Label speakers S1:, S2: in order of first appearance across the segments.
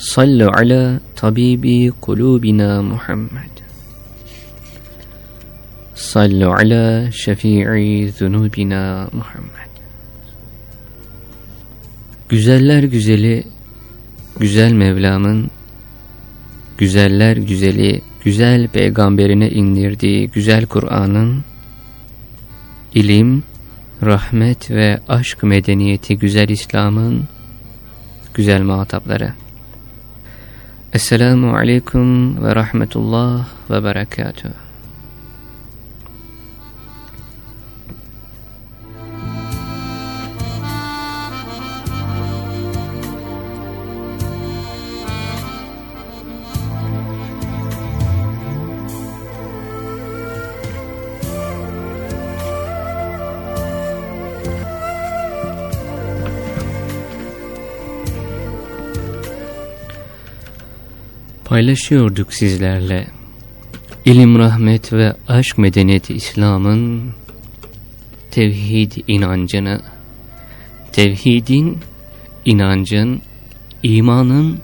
S1: Sallu ala tabibi kulubina Muhammed. Sallu ala şefii zunubina Muhammed. Güzeller güzeli, güzel Mevlam'ın, güzeller güzeli, güzel peygamberine indirdiği güzel Kur'an'ın, ilim, rahmet ve aşk medeniyeti güzel İslam'ın, güzel muhatapları. Esselamu Aleyküm ve Rahmetullah ve Berekatuhu. Paylaşıyorduk sizlerle. İlim, rahmet ve aşk medeniyeti İslam'ın tevhid inancını, tevhidin, inancın, imanın,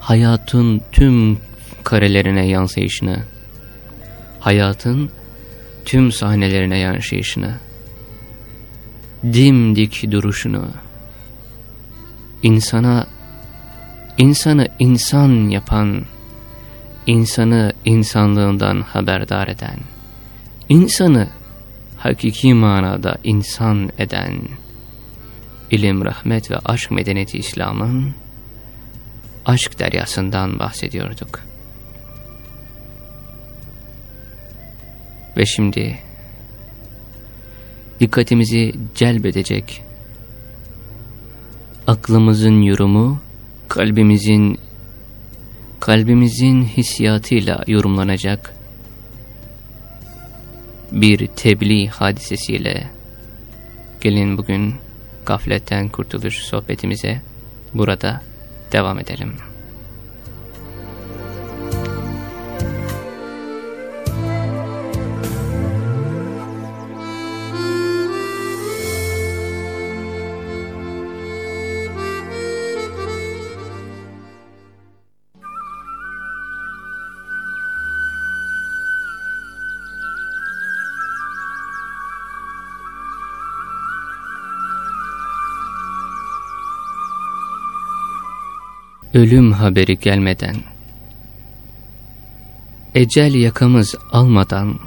S1: hayatın tüm karelerine yansıyışını, hayatın tüm sahnelerine yansıyışını, dimdik duruşunu, insana insanı insan yapan, insanı insanlığından haberdar eden, insanı hakiki manada insan eden, ilim, rahmet ve aşk medeniyeti İslam'ın aşk deryasından bahsediyorduk. Ve şimdi dikkatimizi celbedecek, aklımızın yorumu, kalbimizin kalbimizin hissiyatıyla yorumlanacak bir tebliğ hadisesiyle gelin bugün gafletten kurtuluş sohbetimize burada devam edelim. Ölüm haberi gelmeden, ecel yakamız almadan,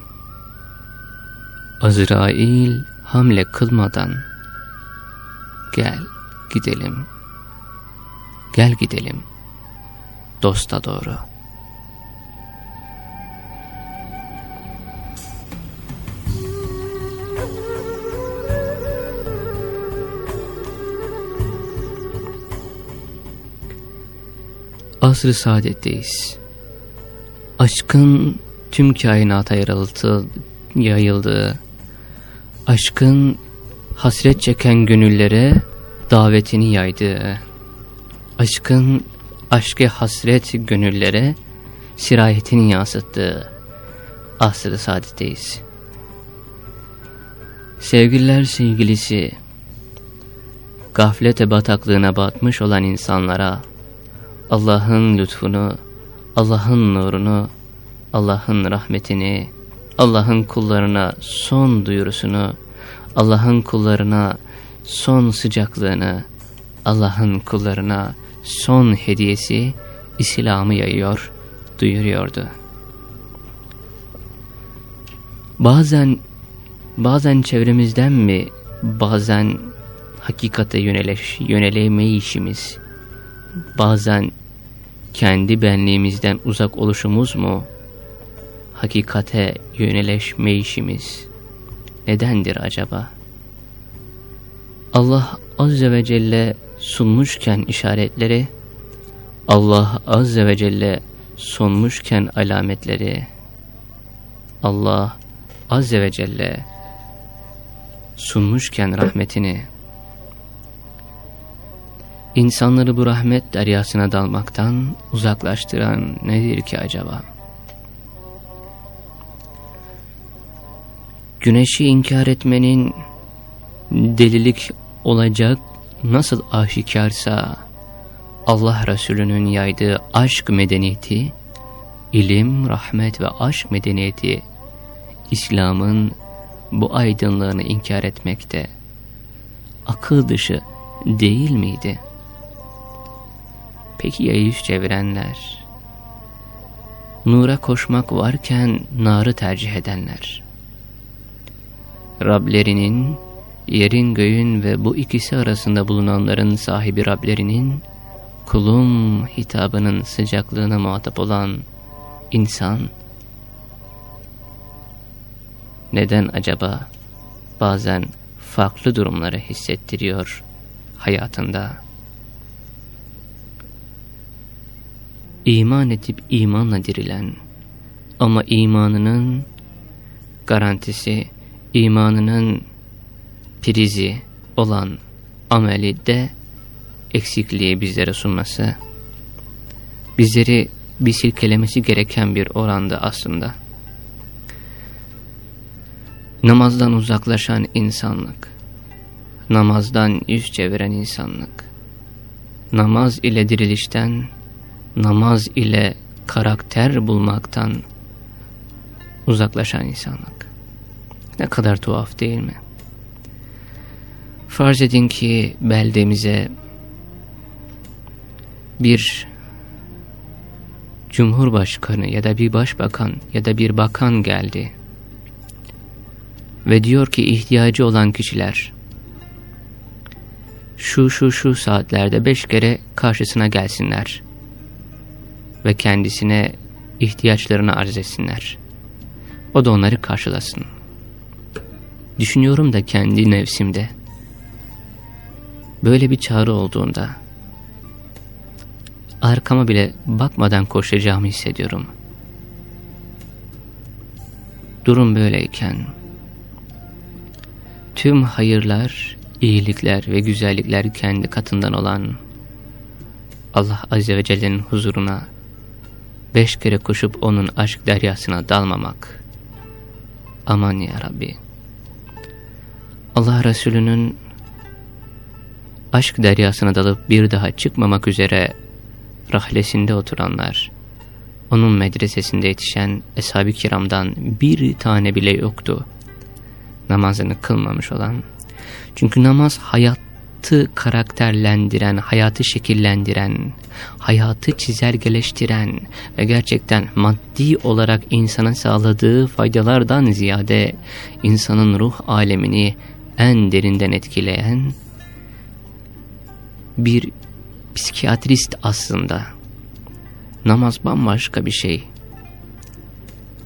S1: Azrail hamle kılmadan, gel gidelim, gel gidelim, dosta doğru. Asr-ı saadetteyiz. Aşkın tüm kainata yarıldı, yayıldığı, aşkın hasret çeken gönüllere davetini yaydığı, aşkın aşkı hasret gönüllere sirayetini yansıttığı asr-ı saadetteyiz. Sevgililer sevgilisi, gaflete bataklığına batmış olan insanlara, Allah'ın lütfunu, Allah'ın nurunu, Allah'ın rahmetini, Allah'ın kullarına son duyurusunu, Allah'ın kullarına son sıcaklığını, Allah'ın kullarına son hediyesi İslam'ı yayıyor, duyuruyordu. Bazen, bazen çevremizden mi, bazen hakikate yöneleş, yönelemeyişimiz, bazen kendi benliğimizden uzak oluşumuz mu, hakikate yöneleşmeyişimiz nedendir acaba? Allah Azze ve Celle sunmuşken işaretleri, Allah Azze ve Celle sunmuşken alametleri, Allah Azze ve Celle sunmuşken rahmetini, insanları bu rahmet deryasına dalmaktan uzaklaştıran nedir ki acaba? Güneşi inkar etmenin delilik olacak nasıl aşikarsa Allah Resulü'nün yaydığı aşk medeniyeti, ilim, rahmet ve aşk medeniyeti İslam'ın bu aydınlığını inkar etmekte akıl dışı değil miydi? Peki ya yüz çevirenler? Nura koşmak varken narı tercih edenler? Rablerinin, yerin göğün ve bu ikisi arasında bulunanların sahibi Rablerinin, kulum hitabının sıcaklığına muhatap olan insan, neden acaba bazen farklı durumları hissettiriyor hayatında? İman edip imanla dirilen ama imanının garantisi, imanının prizi olan ameli de eksikliği bizlere sunması, bizleri bir silkelemesi gereken bir oranda aslında. Namazdan uzaklaşan insanlık, namazdan yüz çeviren insanlık, namaz ile dirilişten, namaz ile karakter bulmaktan uzaklaşan insanlık. Ne kadar tuhaf değil mi? Farz edin ki beldemize bir cumhurbaşkanı ya da bir başbakan ya da bir bakan geldi ve diyor ki ihtiyacı olan kişiler şu şu şu saatlerde beş kere karşısına gelsinler ve kendisine ihtiyaçlarını arz etsinler. O da onları karşılasın. Düşünüyorum da kendi nefsimde. Böyle bir çağrı olduğunda arkama bile bakmadan koşacağımı hissediyorum. Durum böyleyken tüm hayırlar, iyilikler ve güzellikler kendi katından olan Allah Azze ve Celle'nin huzuruna beş kere koşup onun aşk deryasına dalmamak. Aman ya Rabbi. Allah Resulü'nün aşk deryasına dalıp bir daha çıkmamak üzere rahlesinde oturanlar, onun medresesinde yetişen eshab-ı kiramdan bir tane bile yoktu. Namazını kılmamış olan. Çünkü namaz hayatı karakterlendiren, hayatı şekillendiren, hayatı çizelgeleştiren ve gerçekten maddi olarak insana sağladığı faydalardan ziyade insanın ruh alemini en derinden etkileyen bir psikiyatrist aslında. Namaz bambaşka bir şey.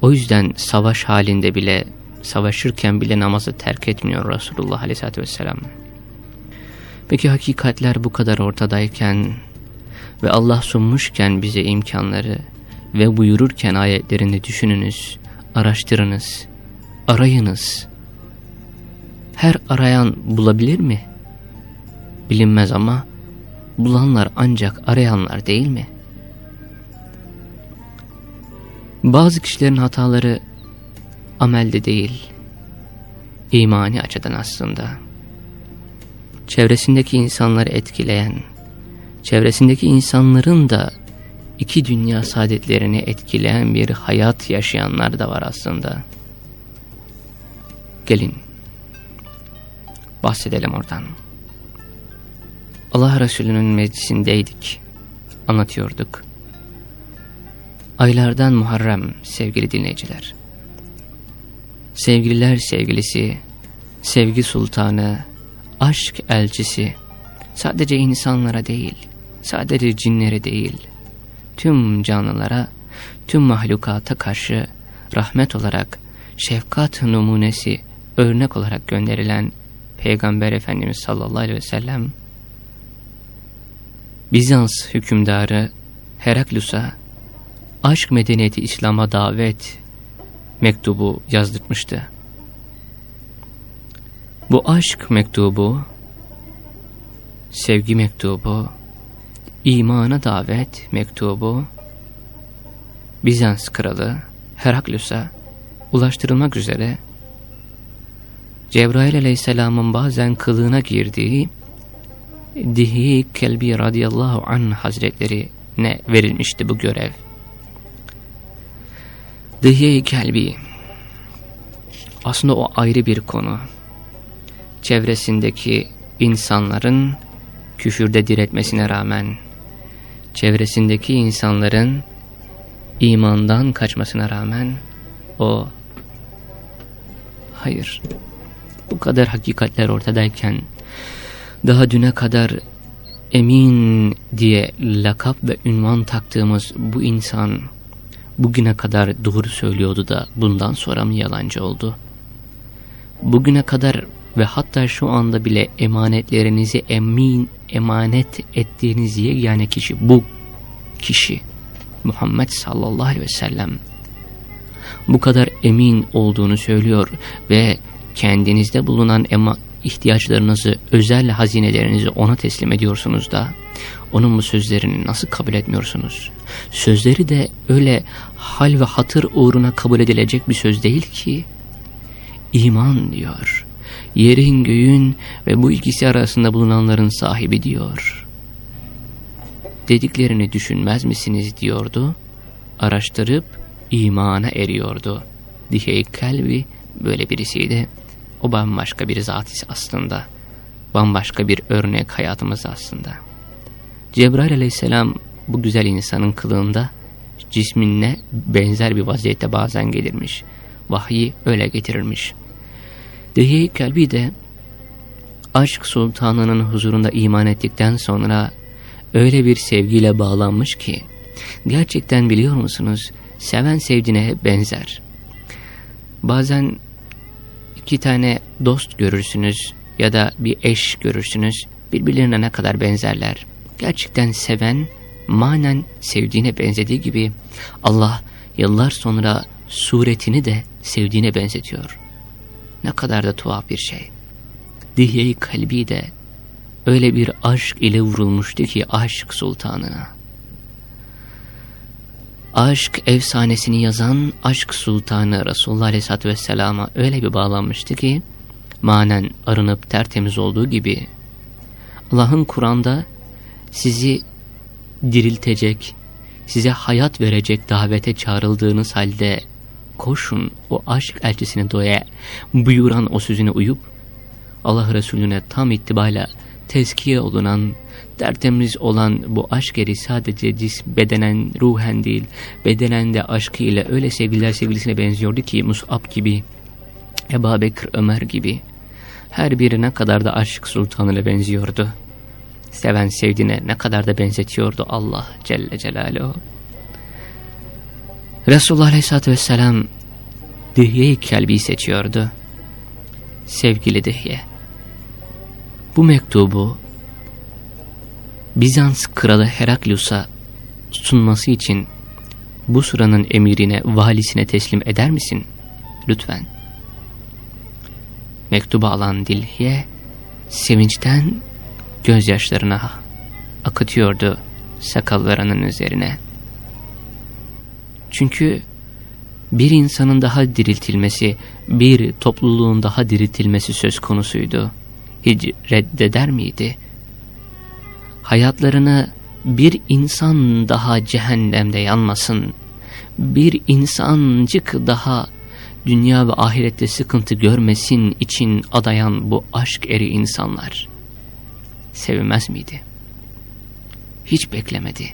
S1: O yüzden savaş halinde bile, savaşırken bile namazı terk etmiyor Resulullah Aleyhisselatü Vesselam. Peki hakikatler bu kadar ortadayken ve Allah sunmuşken bize imkanları ve buyururken ayetlerini düşününüz, araştırınız, arayınız. Her arayan bulabilir mi? Bilinmez ama bulanlar ancak arayanlar değil mi? Bazı kişilerin hataları amelde değil, imani açıdan aslında. Çevresindeki insanları etkileyen, çevresindeki insanların da iki dünya saadetlerini etkileyen bir hayat yaşayanlar da var aslında. Gelin, bahsedelim oradan. Allah Resulü'nün meclisindeydik. Anlatıyorduk. Aylardan Muharrem sevgili dinleyiciler. Sevgililer sevgilisi, sevgi sultanı, aşk elçisi sadece insanlara değil, sadece cinlere değil, tüm canlılara, tüm mahlukata karşı rahmet olarak, şefkat numunesi, örnek olarak gönderilen Peygamber Efendimiz sallallahu aleyhi ve sellem Bizans hükümdarı Heraklus'a aşk medeniyeti İslam'a davet mektubu yazdırmıştı. Bu aşk mektubu, sevgi mektubu, imana davet mektubu, Bizans kralı Heraklus'a ulaştırılmak üzere Cebrail aleyhisselamın bazen kılığına girdiği Dihi Kelbi radıyallahu anh hazretlerine verilmişti bu görev. Dihi Kelbi aslında o ayrı bir konu. Çevresindeki insanların küfürde diretmesine rağmen, çevresindeki insanların imandan kaçmasına rağmen o hayır bu kadar hakikatler ortadayken daha düne kadar emin diye lakap ve ünvan taktığımız bu insan bugüne kadar doğru söylüyordu da bundan sonra mı yalancı oldu? Bugüne kadar ve hatta şu anda bile emanetlerinizi emin emanet ettiğiniz yani kişi bu kişi Muhammed sallallahu aleyhi ve sellem bu kadar emin olduğunu söylüyor ve kendinizde bulunan ema ihtiyaçlarınızı, özel hazinelerinizi ona teslim ediyorsunuz da onun bu sözlerini nasıl kabul etmiyorsunuz? Sözleri de öyle hal ve hatır uğruna kabul edilecek bir söz değil ki. İman diyor. Yerin göğün ve bu ikisi arasında bulunanların sahibi diyor. Dediklerini düşünmez misiniz diyordu. Araştırıp imana eriyordu. Dihey kalbi böyle birisiydi. O bambaşka bir zat aslında. Bambaşka bir örnek hayatımız aslında. Cebrail aleyhisselam bu güzel insanın kılığında cisminle benzer bir vaziyette bazen gelirmiş. Vahyi öyle getirirmiş. Dehiye kalbi de aşk sultanının huzurunda iman ettikten sonra öyle bir sevgiyle bağlanmış ki gerçekten biliyor musunuz seven sevdiğine benzer. Bazen iki tane dost görürsünüz ya da bir eş görürsünüz. Birbirlerine ne kadar benzerler. Gerçekten seven, manen sevdiğine benzediği gibi Allah yıllar sonra suretini de sevdiğine benzetiyor. Ne kadar da tuhaf bir şey. Dihye-i kalbi de öyle bir aşk ile vurulmuştu ki aşk sultanına. Aşk efsanesini yazan aşk sultanı Resulullah Aleyhisselatü Vesselam'a öyle bir bağlanmıştı ki manen arınıp tertemiz olduğu gibi Allah'ın Kur'an'da sizi diriltecek, size hayat verecek davete çağrıldığınız halde koşun o aşk elçisine doya buyuran o sözüne uyup Allah Resulüne tam itibayla tezkiye olunan, tertemiz olan bu aşk eri sadece cis, bedenen, ruhen değil, bedenen de aşkıyla öyle sevgililer sevgilisine benziyordu ki Mus'ab gibi, Ebu Bekir Ömer gibi, her birine kadar da aşk sultanıyla benziyordu. Seven sevdiğine ne kadar da benzetiyordu Allah Celle Celaluhu. Resulullah Aleyhisselatü Vesselam Dihye-i Kelbi seçiyordu. Sevgili Dihye. Bu mektubu Bizans kralı Heraklius'a sunması için bu sıranın emirine, valisine teslim eder misin? Lütfen. Mektubu alan Dilhiye sevinçten gözyaşlarına akıtıyordu sakallarının üzerine. Çünkü bir insanın daha diriltilmesi, bir topluluğun daha diriltilmesi söz konusuydu hiç reddeder miydi? Hayatlarını bir insan daha cehennemde yanmasın, bir insancık daha dünya ve ahirette sıkıntı görmesin için adayan bu aşk eri insanlar sevmez miydi? Hiç beklemedi.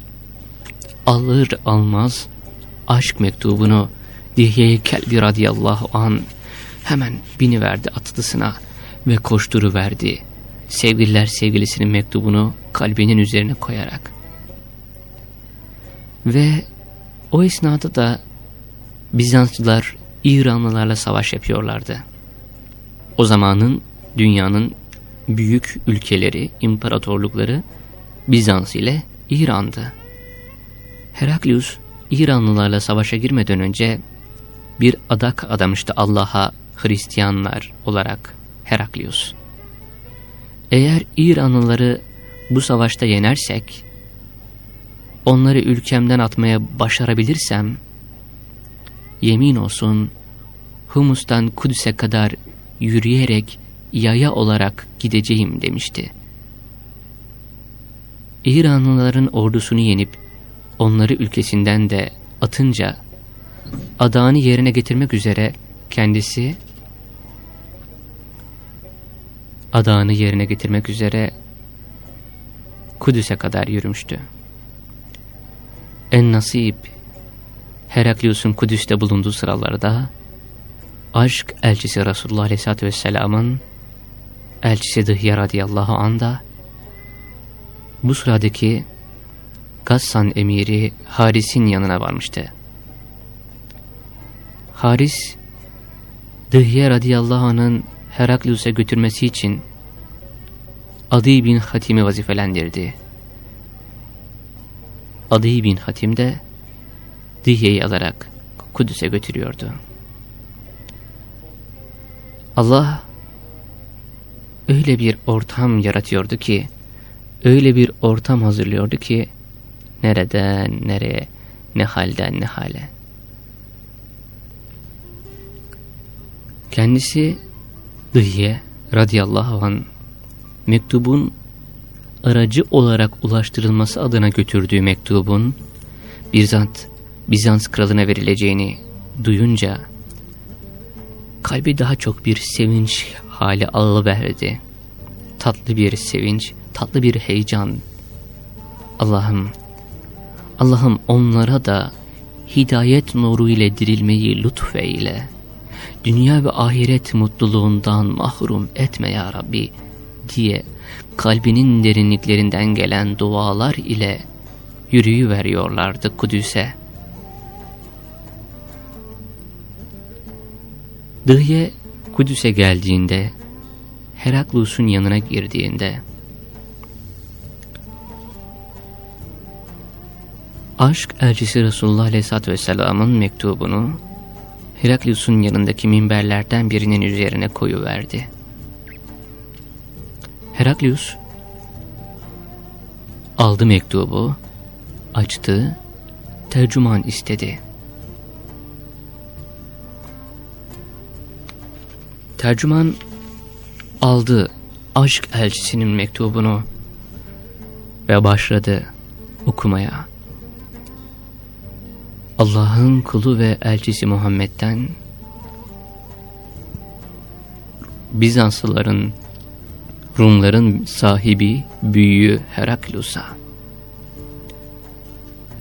S1: Alır almaz aşk mektubunu Dihye-i Kelbi radıyallahu an hemen biniverdi atlısına ve koşturuverdi. Sevgililer sevgilisinin mektubunu kalbinin üzerine koyarak. Ve o esnada da Bizanslılar İranlılarla savaş yapıyorlardı. O zamanın dünyanın büyük ülkeleri, imparatorlukları Bizans ile İran'dı. Heraklius İranlılarla savaşa girmeden önce bir adak adamıştı Allah'a Hristiyanlar olarak Heraklius. Eğer İranlıları bu savaşta yenersek, onları ülkemden atmaya başarabilirsem, yemin olsun Humus'tan Kudüs'e kadar yürüyerek yaya olarak gideceğim demişti. İranlıların ordusunu yenip onları ülkesinden de atınca adağını yerine getirmek üzere kendisi adağını yerine getirmek üzere Kudüs'e kadar yürümüştü. En nasip Heraklius'un Kudüs'te bulunduğu sıralarda aşk elçisi Resulullah Aleyhisselatü Vesselam'ın elçisi Dıhya radıyallahu anh da bu sıradaki Gassan emiri Haris'in yanına varmıştı. Haris, Dıhye radıyallahu anh'ın Heraklius'a götürmesi için Adi bin Hatim'i vazifelendirdi. Adi bin Hatim de Dihye'yi alarak Kudüs'e götürüyordu. Allah öyle bir ortam yaratıyordu ki, öyle bir ortam hazırlıyordu ki, nereden nereye, ne halden ne hale. Kendisi Dıhye radıyallahu an mektubun aracı olarak ulaştırılması adına götürdüğü mektubun Bizant, Bizans kralına verileceğini duyunca kalbi daha çok bir sevinç hali alıverdi. Tatlı bir sevinç, tatlı bir heyecan. Allah'ım, Allah'ım onlara da hidayet nuru ile dirilmeyi lütfeyle. Dünya ve ahiret mutluluğundan mahrum etme ya Rabbi diye kalbinin derinliklerinden gelen dualar ile yürüyüveriyorlardı Kudüs'e. Dıhye Kudüs'e geldiğinde, Heraklus'un yanına girdiğinde, aşk elçisi Resulullah Aleyhisselatü Vesselam'ın mektubunu Heraklius'un yanındaki minberlerden birinin üzerine koyuverdi. Heraklius aldı mektubu, açtı, tercüman istedi. Tercüman aldı aşk elçisinin mektubunu ve başladı okumaya. Allah'ın kulu ve elçisi Muhammed'den Bizanslıların, Rumların sahibi, büyüğü Heraklus'a.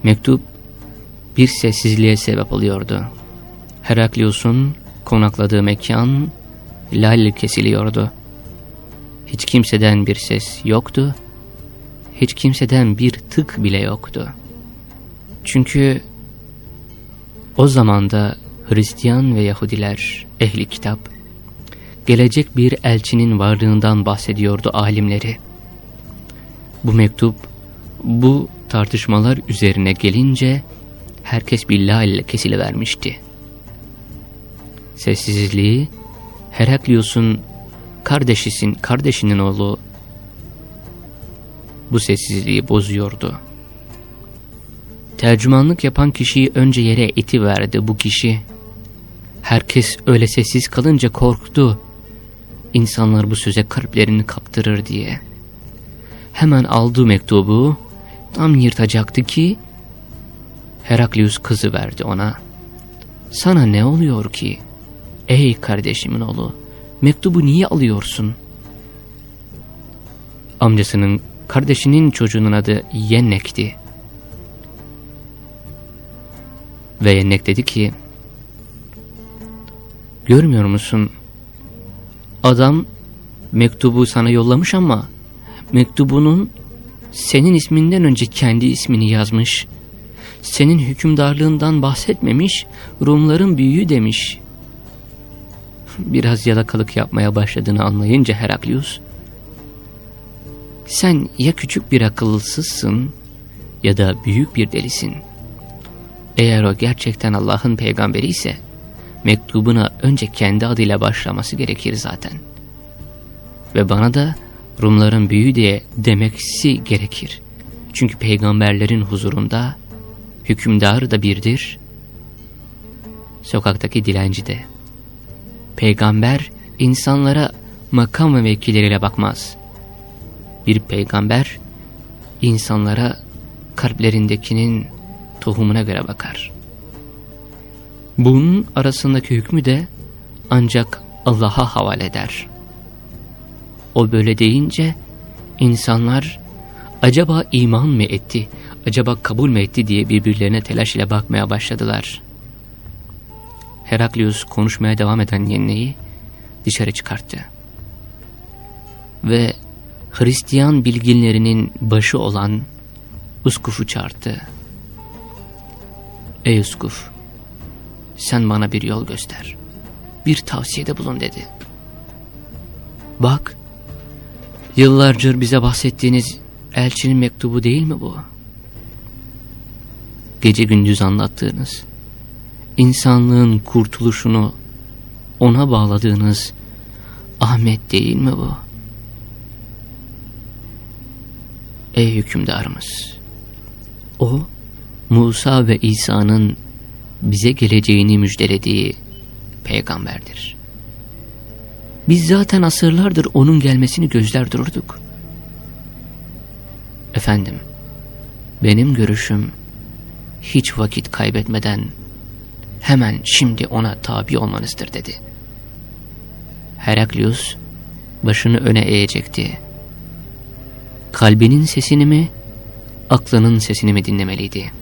S1: Mektup bir sessizliğe sebep oluyordu. Heraklius'un konakladığı mekan lal kesiliyordu. Hiç kimseden bir ses yoktu. Hiç kimseden bir tık bile yoktu. Çünkü o zamanda Hristiyan ve Yahudiler, ehli kitap, gelecek bir elçinin varlığından bahsediyordu alimleri. Bu mektup, bu tartışmalar üzerine gelince herkes billah ile kesilivermişti. Sessizliği Heraklius'un kardeşisin, kardeşinin oğlu bu sessizliği bozuyordu. Tercümanlık yapan kişiyi önce yere iti verdi bu kişi. Herkes öyle sessiz kalınca korktu. İnsanlar bu söze kalplerini kaptırır diye. Hemen aldığı mektubu tam yırtacaktı ki Heraklius kızı verdi ona. Sana ne oluyor ki? Ey kardeşimin oğlu, mektubu niye alıyorsun? Amcasının, kardeşinin çocuğunun adı Yennek'ti. Ve Yennek dedi ki, Görmüyor musun? Adam mektubu sana yollamış ama mektubunun senin isminden önce kendi ismini yazmış. Senin hükümdarlığından bahsetmemiş, Rumların büyüğü demiş biraz yalakalık yapmaya başladığını anlayınca Heraklius, sen ya küçük bir akılsızsın ya da büyük bir delisin Eğer o gerçekten Allah'ın peygamberi ise mektubuna önce kendi adıyla başlaması gerekir zaten. Ve bana da Rumların büyüğü diye demeksi gerekir. Çünkü peygamberlerin huzurunda hükümdar da birdir, sokaktaki dilenci de. Peygamber insanlara makam ve mevkileriyle bakmaz. Bir peygamber insanlara kalplerindekinin tohumuna göre bakar. Bunun arasındaki hükmü de ancak Allah'a havale eder. O böyle deyince insanlar acaba iman mı etti, acaba kabul mü etti diye birbirlerine telaş ile bakmaya başladılar. Heraklius konuşmaya devam eden yenneyi dışarı çıkarttı. Ve Hristiyan bilginlerinin başı olan Uskuf'u çağırdı. Ey Uskuf, sen bana bir yol göster. Bir tavsiyede bulun dedi. Bak, yıllarca bize bahsettiğiniz elçinin mektubu değil mi bu? Gece gündüz anlattığınız, insanlığın kurtuluşunu ona bağladığınız Ahmet değil mi bu? Ey hükümdarımız! O, Musa ve İsa'nın bize geleceğini müjdelediği peygamberdir. Biz zaten asırlardır onun gelmesini gözler dururduk. Efendim, benim görüşüm hiç vakit kaybetmeden hemen şimdi ona tabi olmanızdır dedi. Heraklius başını öne eğecekti. Kalbinin sesini mi, aklının sesini mi dinlemeliydi?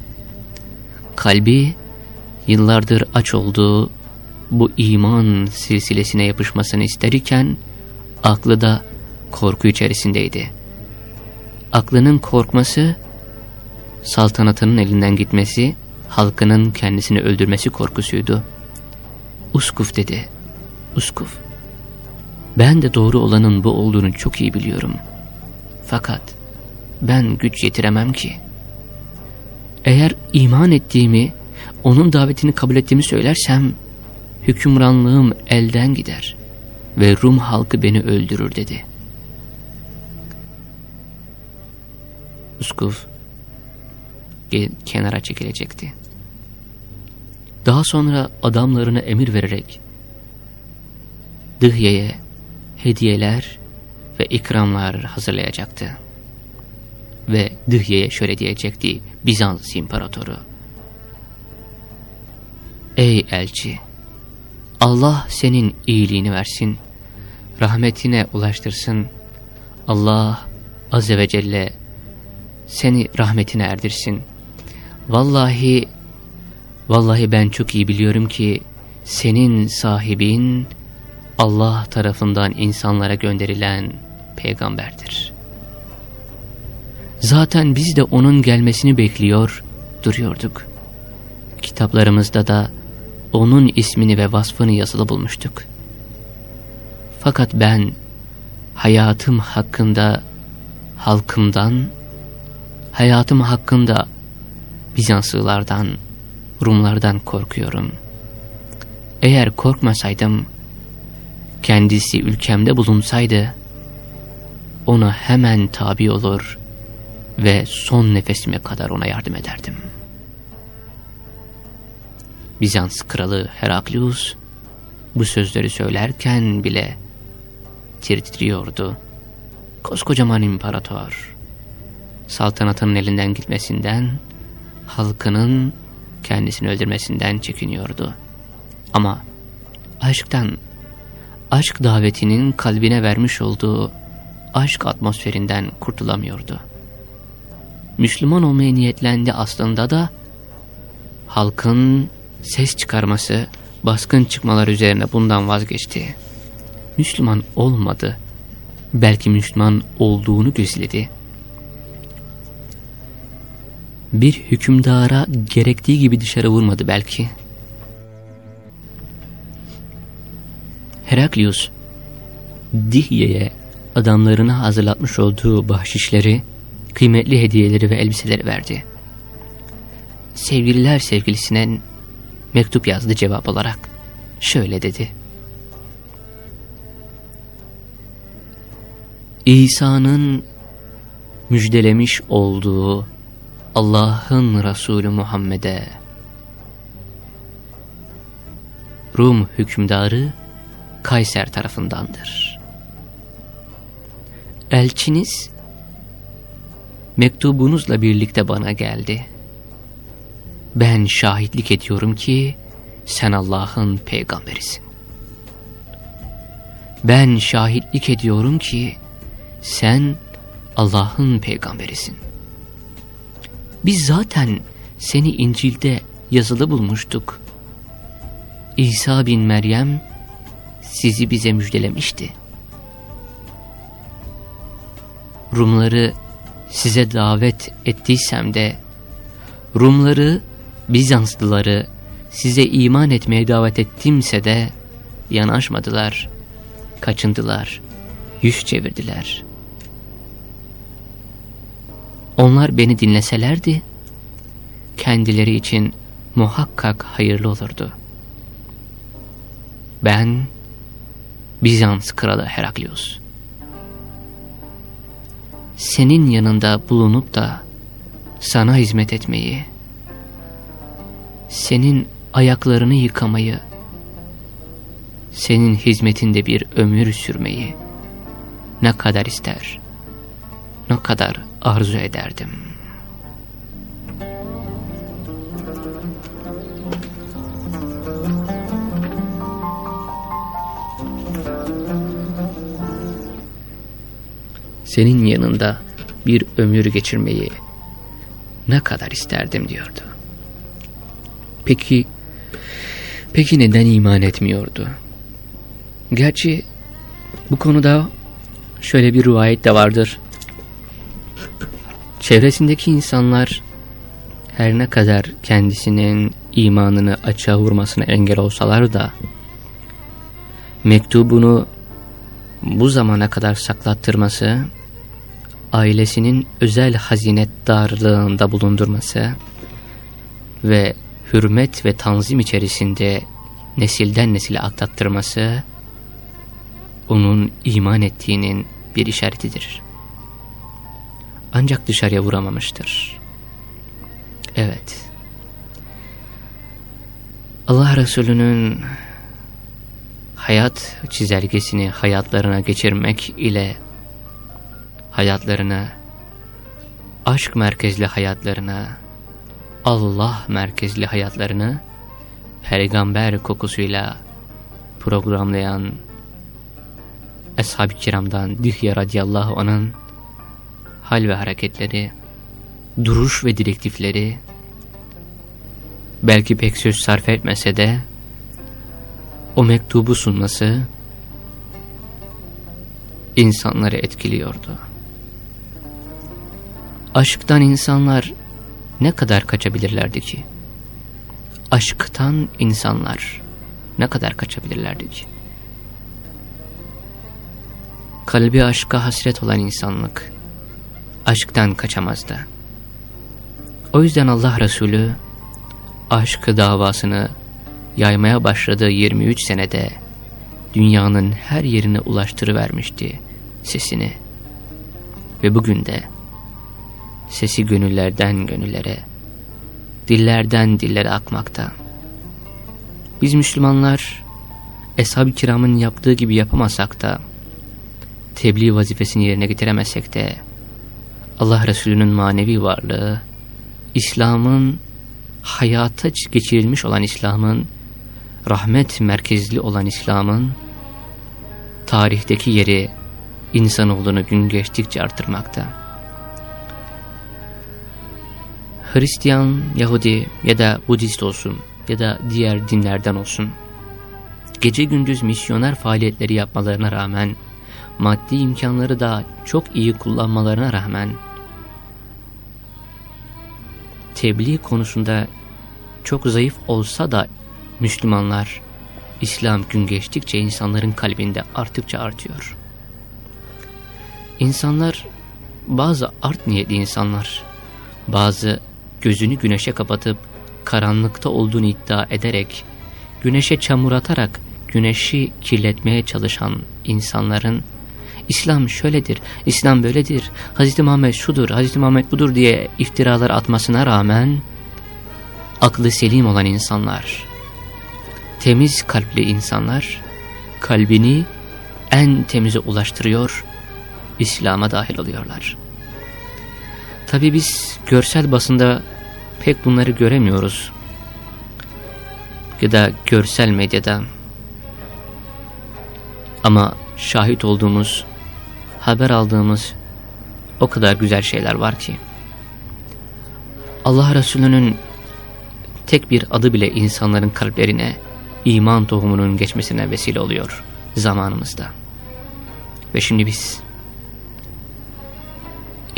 S1: Kalbi yıllardır aç olduğu bu iman silsilesine yapışmasını isterken aklı da korku içerisindeydi. Aklının korkması, saltanatının elinden gitmesi, halkının kendisini öldürmesi korkusuydu. Uskuf dedi. Uskuf. Ben de doğru olanın bu olduğunu çok iyi biliyorum. Fakat ben güç yetiremem ki. Eğer iman ettiğimi, onun davetini kabul ettiğimi söylersem, hükümranlığım elden gider ve Rum halkı beni öldürür dedi. Uskuf kenara çekilecekti. Daha sonra adamlarına emir vererek Dıhye'ye hediyeler ve ikramlar hazırlayacaktı. Ve Dıhye'ye şöyle diyecekti Bizans imparatoru. Ey elçi! Allah senin iyiliğini versin, rahmetine ulaştırsın. Allah Azze ve Celle seni rahmetine erdirsin. Vallahi, vallahi ben çok iyi biliyorum ki senin sahibin Allah tarafından insanlara gönderilen peygamberdir. Zaten biz de onun gelmesini bekliyor, duruyorduk. Kitaplarımızda da onun ismini ve vasfını yazılı bulmuştuk. Fakat ben hayatım hakkında halkımdan, hayatım hakkında Bizanslılardan, Rumlardan korkuyorum. Eğer korkmasaydım, kendisi ülkemde bulunsaydı, ona hemen tabi olur ve son nefesime kadar ona yardım ederdim. Bizans kralı Heraklius bu sözleri söylerken bile titriyordu. Koskocaman imparator, saltanatının elinden gitmesinden, halkının kendisini öldürmesinden çekiniyordu. Ama aşktan aşk davetinin kalbine vermiş olduğu aşk atmosferinden kurtulamıyordu. Müslüman olmaya niyetlendi aslında da halkın ses çıkarması, baskın çıkmalar üzerine bundan vazgeçti. Müslüman olmadı. Belki Müslüman olduğunu gözledi. Bir hükümdara gerektiği gibi dışarı vurmadı belki. Heraklius, Dihye'ye adamlarına hazırlatmış olduğu bahşişleri, kıymetli hediyeleri ve elbiseleri verdi. sevgililer sevgilisine mektup yazdı cevap olarak. Şöyle dedi. İsa'nın müjdelemiş olduğu Allah'ın Resulü Muhammed'e Rum hükümdarı Kayser tarafındandır. Elçiniz mektubunuzla birlikte bana geldi. Ben şahitlik ediyorum ki sen Allah'ın peygamberisin. Ben şahitlik ediyorum ki sen Allah'ın peygamberisin. Biz zaten seni İncil'de yazılı bulmuştuk. İsa bin Meryem sizi bize müjdelemişti. Rumları size davet ettiysem de Rumları, Bizanslıları size iman etmeye davet ettimse de yanaşmadılar, kaçındılar, yüz çevirdiler. Onlar beni dinleselerdi, kendileri için muhakkak hayırlı olurdu. Ben, Bizans kralı Heraklius. Senin yanında bulunup da sana hizmet etmeyi, senin ayaklarını yıkamayı, senin hizmetinde bir ömür sürmeyi ne kadar ister, ne kadar arzu ederdim. Senin yanında bir ömür geçirmeyi ne kadar isterdim diyordu. Peki, peki neden iman etmiyordu? Gerçi bu konuda şöyle bir rivayet de vardır. Çevresindeki insanlar her ne kadar kendisinin imanını açığa vurmasına engel olsalar da mektubunu bu zamana kadar saklattırması, ailesinin özel hazinet darlığında bulundurması ve hürmet ve tanzim içerisinde nesilden nesile aktattırması, onun iman ettiğinin bir işaretidir ancak dışarıya vuramamıştır. Evet. Allah Resulü'nün hayat çizelgesini hayatlarına geçirmek ile hayatlarına, aşk merkezli hayatlarına, Allah merkezli hayatlarını peygamber kokusuyla programlayan Ashab-ı Kiram'dan Dihye radiyallahu anh'ın hal ve hareketleri, duruş ve direktifleri, belki pek söz sarf etmese de, o mektubu sunması, insanları etkiliyordu. Aşktan insanlar ne kadar kaçabilirlerdi ki? Aşktan insanlar ne kadar kaçabilirlerdi ki? Kalbi aşka hasret olan insanlık, aşktan kaçamazdı. O yüzden Allah Resulü aşk davasını yaymaya başladığı 23 senede dünyanın her yerine ulaştırıvermişti sesini. Ve bugün de sesi gönüllerden gönüllere, dillerden dillere akmakta. Biz Müslümanlar Eshab-ı Kiram'ın yaptığı gibi yapamasak da, tebliğ vazifesini yerine getiremezsek de, Allah Resulü'nün manevi varlığı, İslam'ın hayata geçirilmiş olan İslam'ın, rahmet merkezli olan İslam'ın, tarihteki yeri insanoğlunu gün geçtikçe artırmakta. Hristiyan, Yahudi ya da Budist olsun ya da diğer dinlerden olsun, gece gündüz misyoner faaliyetleri yapmalarına rağmen, maddi imkanları da çok iyi kullanmalarına rağmen, tebliğ konusunda çok zayıf olsa da Müslümanlar, İslam gün geçtikçe insanların kalbinde arttıkça artıyor. İnsanlar, bazı art niyetli insanlar, bazı gözünü güneşe kapatıp karanlıkta olduğunu iddia ederek, güneşe çamur atarak güneşi kirletmeye çalışan insanların İslam şöyledir, İslam böyledir, Hz. Muhammed şudur, Hz. Muhammed budur diye iftiralar atmasına rağmen aklı selim olan insanlar, temiz kalpli insanlar kalbini en temize ulaştırıyor, İslam'a dahil oluyorlar. Tabi biz görsel basında pek bunları göremiyoruz. Ya da görsel medyada. Ama şahit olduğumuz, haber aldığımız o kadar güzel şeyler var ki. Allah Resulü'nün tek bir adı bile insanların kalplerine iman tohumunun geçmesine vesile oluyor zamanımızda. Ve şimdi biz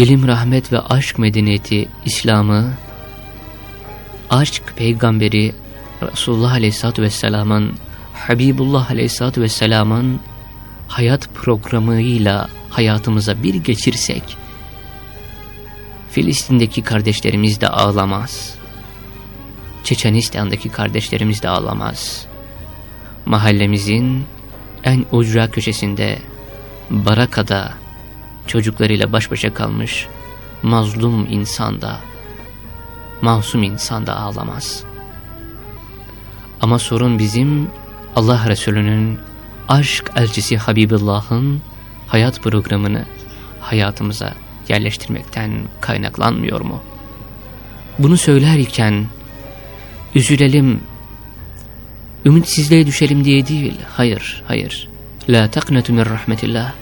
S1: ilim, rahmet ve aşk medeniyeti İslam'ı, aşk peygamberi Resulullah Aleyhisselatü Vesselam'ın, Habibullah Aleyhisselatü Vesselam'ın hayat programıyla hayatımıza bir geçirsek, Filistin'deki kardeşlerimiz de ağlamaz. Çeçenistan'daki kardeşlerimiz de ağlamaz. Mahallemizin en ucra köşesinde, barakada, çocuklarıyla baş başa kalmış mazlum insan da, masum insan da ağlamaz. Ama sorun bizim Allah Resulü'nün aşk elçisi Habibullah'ın hayat programını hayatımıza yerleştirmekten kaynaklanmıyor mu? Bunu söylerken üzülelim, ümitsizliğe düşelim diye değil, hayır, hayır. La taknetu min rahmetillah.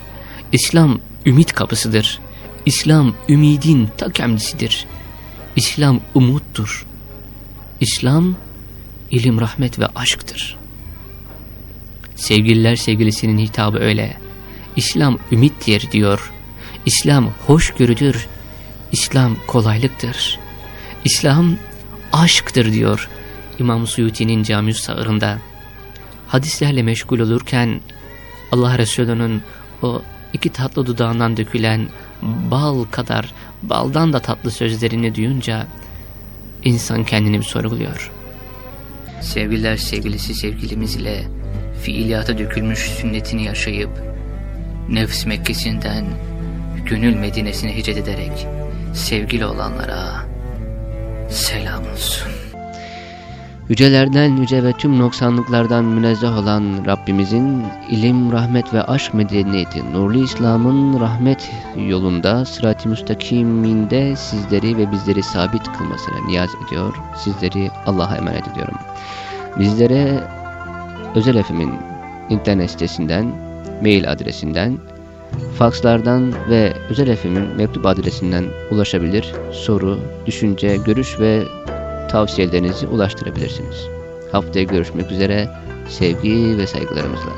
S1: İslam ümit kapısıdır. İslam ümidin ta kendisidir. İslam umuttur. İslam ilim, rahmet ve aşktır. Sevgililer sevgilisinin hitabı öyle. İslam ümittir diyor. İslam hoşgörüdür. İslam kolaylıktır. İslam aşktır diyor İmam Suyuti'nin cami sağırında. Hadislerle meşgul olurken Allah Resulü'nün o iki tatlı dudağından dökülen bal kadar baldan da tatlı sözlerini duyunca insan kendini bir sorguluyor. Sevgililer sevgilisi sevgilimiz ile fiiliyata dökülmüş sünnetini yaşayıp nefs Mekkesi'nden gönül Medine'sine hicret ederek sevgili olanlara selam olsun. Yücelerden yüce ve tüm noksanlıklardan münezzeh olan Rabbimizin ilim, rahmet ve aşk medeniyeti, nurlu İslam'ın rahmet yolunda sırat-ı müstakiminde sizleri ve bizleri sabit kılmasına niyaz ediyor. Sizleri Allah'a emanet ediyorum. Bizlere Özel Efem'in internet sitesinden, mail adresinden, fakslardan ve Özel Efem'in mektup adresinden ulaşabilir, soru, düşünce, görüş ve tavsiyelerinizi ulaştırabilirsiniz. Haftaya görüşmek üzere sevgi ve saygılarımızla.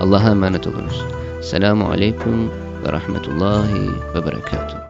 S1: Allah'a emanet olunuz. Selamun Aleyküm ve Rahmetullahi ve Berekatuhu.